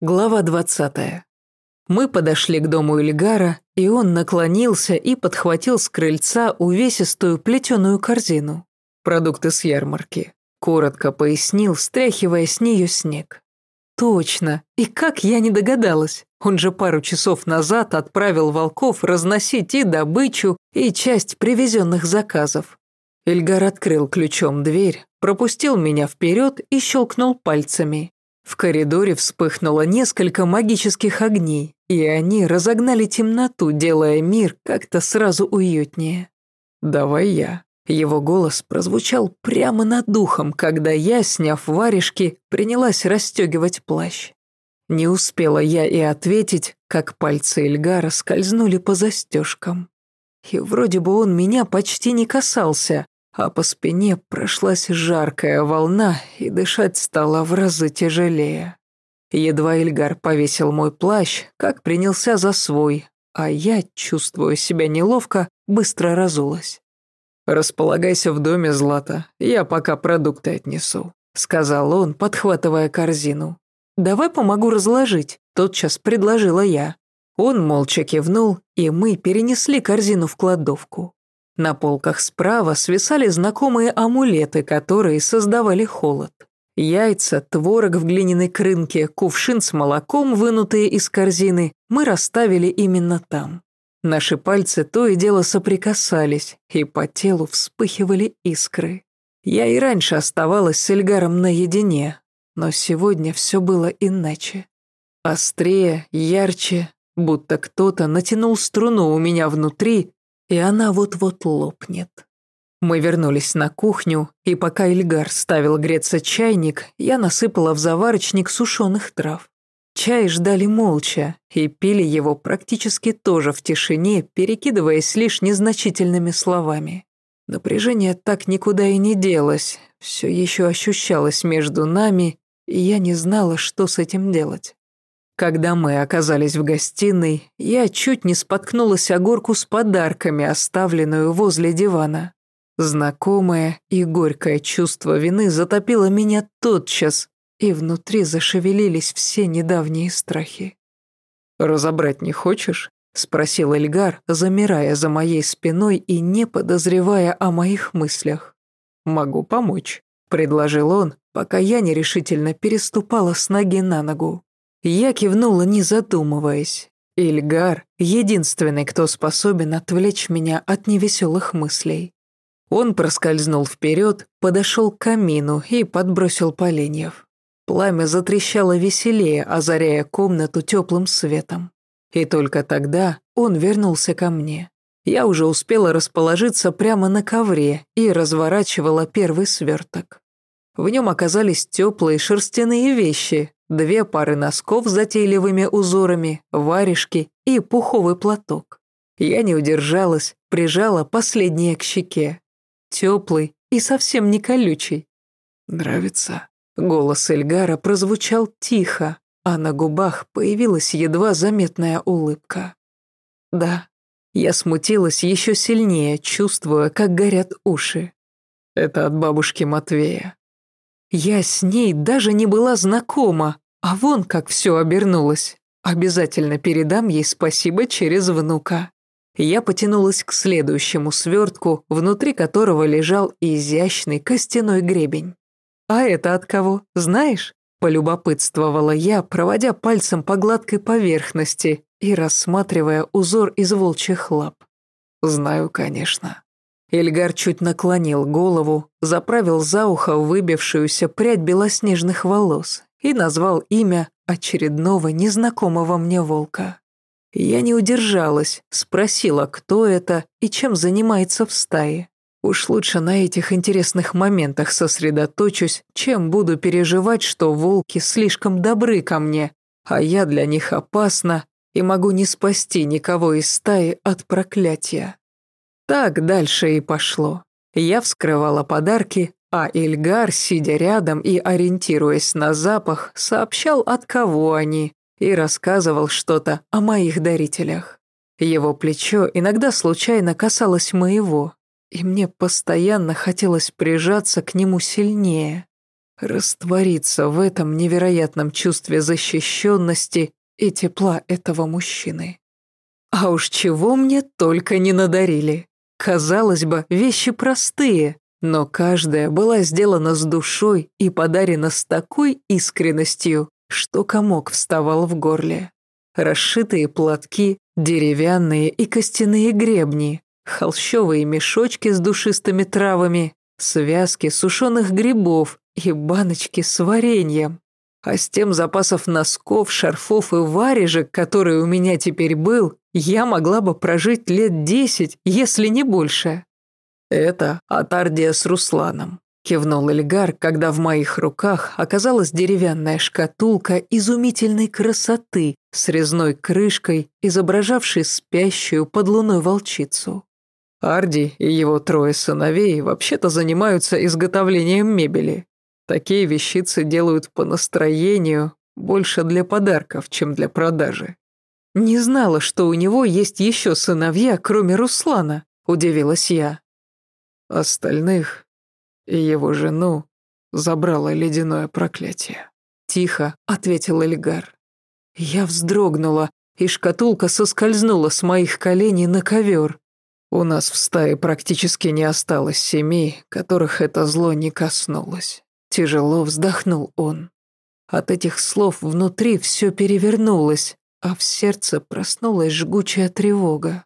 Глава 20. Мы подошли к дому Ильгара, и он наклонился и подхватил с крыльца увесистую плетеную корзину. Продукты с ярмарки. Коротко пояснил, стряхивая с нее снег. Точно. И как я не догадалась. Он же пару часов назад отправил волков разносить и добычу, и часть привезенных заказов. Ильгар открыл ключом дверь, пропустил меня вперед и щелкнул пальцами. В коридоре вспыхнуло несколько магических огней, и они разогнали темноту, делая мир как-то сразу уютнее. «Давай я». Его голос прозвучал прямо над духом, когда я, сняв варежки, принялась расстегивать плащ. Не успела я и ответить, как пальцы Эльгара скользнули по застежкам. И вроде бы он меня почти не касался, а по спине прошлась жаркая волна, и дышать стало в разы тяжелее. Едва Ильгар повесил мой плащ, как принялся за свой, а я, чувствуя себя неловко, быстро разулась. «Располагайся в доме, Злата, я пока продукты отнесу», — сказал он, подхватывая корзину. «Давай помогу разложить», — тотчас предложила я. Он молча кивнул, и мы перенесли корзину в кладовку. На полках справа свисали знакомые амулеты, которые создавали холод. Яйца, творог в глиняной крынке, кувшин с молоком, вынутые из корзины, мы расставили именно там. Наши пальцы то и дело соприкасались, и по телу вспыхивали искры. Я и раньше оставалась с Эльгаром наедине, но сегодня все было иначе. Острее, ярче, будто кто-то натянул струну у меня внутри и она вот-вот лопнет. Мы вернулись на кухню, и пока Ильгар ставил греться чайник, я насыпала в заварочник сушеных трав. Чай ждали молча и пили его практически тоже в тишине, перекидываясь лишь незначительными словами. Напряжение так никуда и не делось, все еще ощущалось между нами, и я не знала, что с этим делать. Когда мы оказались в гостиной, я чуть не споткнулась о горку с подарками, оставленную возле дивана. Знакомое и горькое чувство вины затопило меня тотчас, и внутри зашевелились все недавние страхи. «Разобрать не хочешь?» — спросил Эльгар, замирая за моей спиной и не подозревая о моих мыслях. «Могу помочь», — предложил он, пока я нерешительно переступала с ноги на ногу. Я кивнула, не задумываясь. Ильгар — единственный, кто способен отвлечь меня от невеселых мыслей. Он проскользнул вперед, подошел к камину и подбросил поленьев. Пламя затрещало веселее, озаряя комнату теплым светом. И только тогда он вернулся ко мне. Я уже успела расположиться прямо на ковре и разворачивала первый сверток. В нем оказались теплые шерстяные вещи, две пары носков с затейливыми узорами, варежки и пуховый платок. Я не удержалась, прижала последнее к щеке. Теплый и совсем не колючий. «Нравится?» Голос Эльгара прозвучал тихо, а на губах появилась едва заметная улыбка. «Да». Я смутилась еще сильнее, чувствуя, как горят уши. «Это от бабушки Матвея. Я с ней даже не была знакома, а вон как все обернулось. Обязательно передам ей спасибо через внука. Я потянулась к следующему свертку, внутри которого лежал изящный костяной гребень. «А это от кого, знаешь?» – полюбопытствовала я, проводя пальцем по гладкой поверхности и рассматривая узор из волчьих лап. «Знаю, конечно». Эльгар чуть наклонил голову, заправил за ухо выбившуюся прядь белоснежных волос и назвал имя очередного незнакомого мне волка. Я не удержалась, спросила, кто это и чем занимается в стае. Уж лучше на этих интересных моментах сосредоточусь, чем буду переживать, что волки слишком добры ко мне, а я для них опасна и могу не спасти никого из стаи от проклятия. Так дальше и пошло. Я вскрывала подарки, а Ильгар, сидя рядом и ориентируясь на запах, сообщал, от кого они, и рассказывал что-то о моих дарителях. Его плечо иногда случайно касалось моего, и мне постоянно хотелось прижаться к нему сильнее. раствориться в этом невероятном чувстве защищенности и тепла этого мужчины. А уж чего мне только не надарили. Казалось бы, вещи простые, но каждая была сделана с душой и подарена с такой искренностью, что комок вставал в горле. Расшитые платки, деревянные и костяные гребни, холщовые мешочки с душистыми травами, связки сушеных грибов и баночки с вареньем. А с тем запасов носков, шарфов и варежек, который у меня теперь был, я могла бы прожить лет десять, если не больше. Это Атардия с Русланом. Кивнул Эльгар, когда в моих руках оказалась деревянная шкатулка изумительной красоты с резной крышкой, изображавшей спящую под луной волчицу. Арди и его трое сыновей вообще-то занимаются изготовлением мебели. Такие вещицы делают по настроению, больше для подарков, чем для продажи. Не знала, что у него есть еще сыновья, кроме Руслана, удивилась я. Остальных и его жену забрало ледяное проклятие. Тихо ответил Эльгар. Я вздрогнула, и шкатулка соскользнула с моих коленей на ковер. У нас в стае практически не осталось семей, которых это зло не коснулось. Тяжело вздохнул он. От этих слов внутри все перевернулось, а в сердце проснулась жгучая тревога.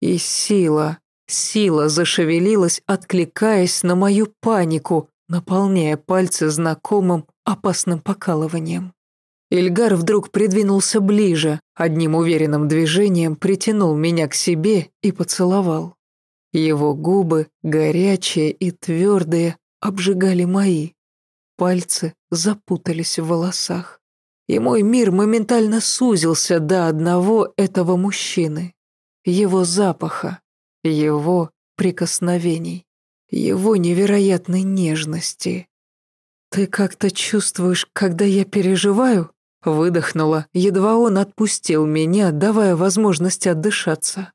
И сила, сила зашевелилась, откликаясь на мою панику, наполняя пальцы знакомым опасным покалыванием. Ильгар вдруг придвинулся ближе, одним уверенным движением притянул меня к себе и поцеловал. Его губы, горячие и твердые, обжигали мои. Пальцы запутались в волосах. И мой мир моментально сузился до одного этого мужчины. Его запаха, его прикосновений, его невероятной нежности. «Ты как-то чувствуешь, когда я переживаю?» Выдохнула, едва он отпустил меня, давая возможность отдышаться.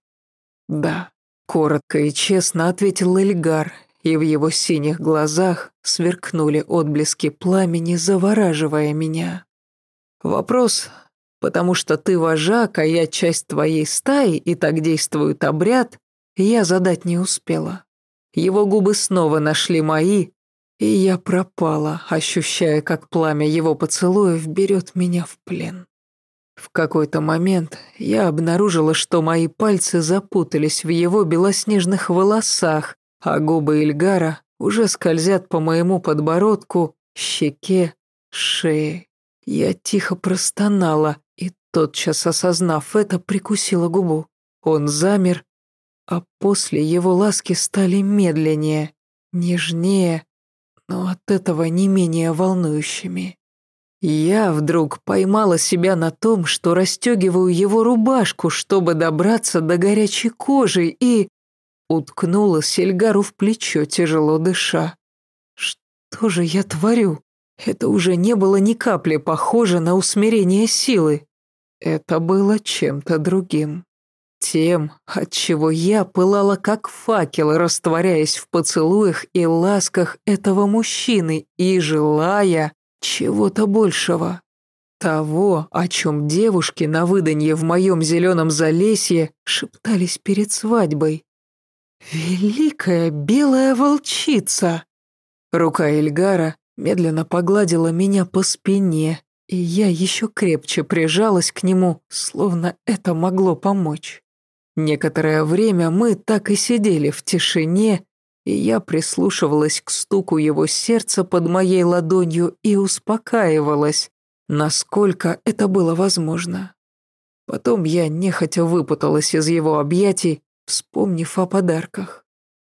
«Да», — коротко и честно ответил Эльгар, и в его синих глазах сверкнули отблески пламени, завораживая меня. «Вопрос, потому что ты вожак, а я часть твоей стаи, и так действует обряд, я задать не успела. Его губы снова нашли мои, и я пропала, ощущая, как пламя его поцелуев берет меня в плен. В какой-то момент я обнаружила, что мои пальцы запутались в его белоснежных волосах, а губы Ильгара уже скользят по моему подбородку, щеке, шее. Я тихо простонала и, тотчас осознав это, прикусила губу. Он замер, а после его ласки стали медленнее, нежнее, но от этого не менее волнующими. Я вдруг поймала себя на том, что расстегиваю его рубашку, чтобы добраться до горячей кожи, и уткнула Сельгару в плечо, тяжело дыша. Что же я творю? Это уже не было ни капли похоже на усмирение силы. Это было чем-то другим. Тем, от чего я пылала как факел, растворяясь в поцелуях и ласках этого мужчины и желая чего-то большего. Того, о чем девушки на выданье в моем зеленом залесье шептались перед свадьбой. «Великая белая волчица!» Рука Эльгара медленно погладила меня по спине, и я еще крепче прижалась к нему, словно это могло помочь. Некоторое время мы так и сидели в тишине, и я прислушивалась к стуку его сердца под моей ладонью и успокаивалась, насколько это было возможно. Потом я нехотя выпуталась из его объятий, вспомнив о подарках.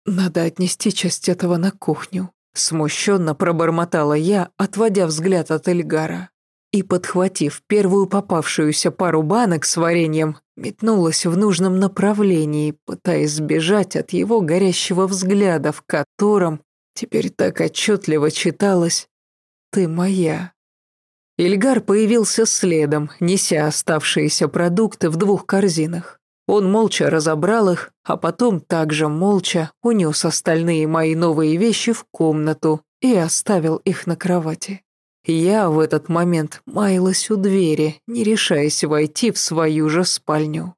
«Надо отнести часть этого на кухню», — смущенно пробормотала я, отводя взгляд от Эльгара и, подхватив первую попавшуюся пару банок с вареньем, метнулась в нужном направлении, пытаясь сбежать от его горящего взгляда, в котором теперь так отчетливо читалось «Ты моя». Ильгар появился следом, неся оставшиеся продукты в двух корзинах. Он молча разобрал их, а потом также молча унес остальные мои новые вещи в комнату, и оставил их на кровати. Я в этот момент маялась у двери, не решаясь войти в свою же спальню.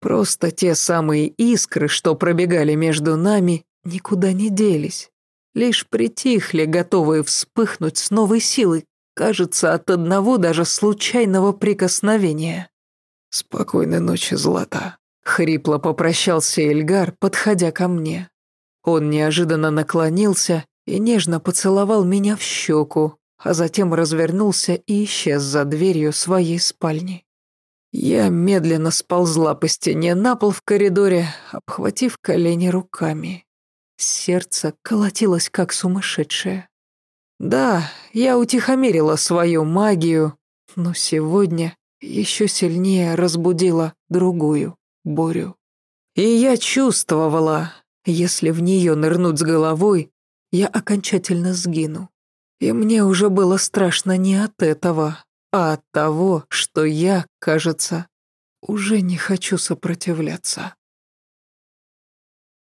Просто те самые искры, что пробегали между нами, никуда не делись. Лишь притихли, готовые вспыхнуть с новой силой, кажется, от одного даже случайного прикосновения. «Спокойной ночи, Злата», — хрипло попрощался Эльгар, подходя ко мне. Он неожиданно наклонился и нежно поцеловал меня в щеку, а затем развернулся и исчез за дверью своей спальни. Я медленно сползла по стене на пол в коридоре, обхватив колени руками. Сердце колотилось как сумасшедшее. Да, я утихомирила свою магию, но сегодня еще сильнее разбудила другую бурю. И я чувствовала, если в нее нырнуть с головой, я окончательно сгину. И мне уже было страшно не от этого, а от того, что я, кажется, уже не хочу сопротивляться.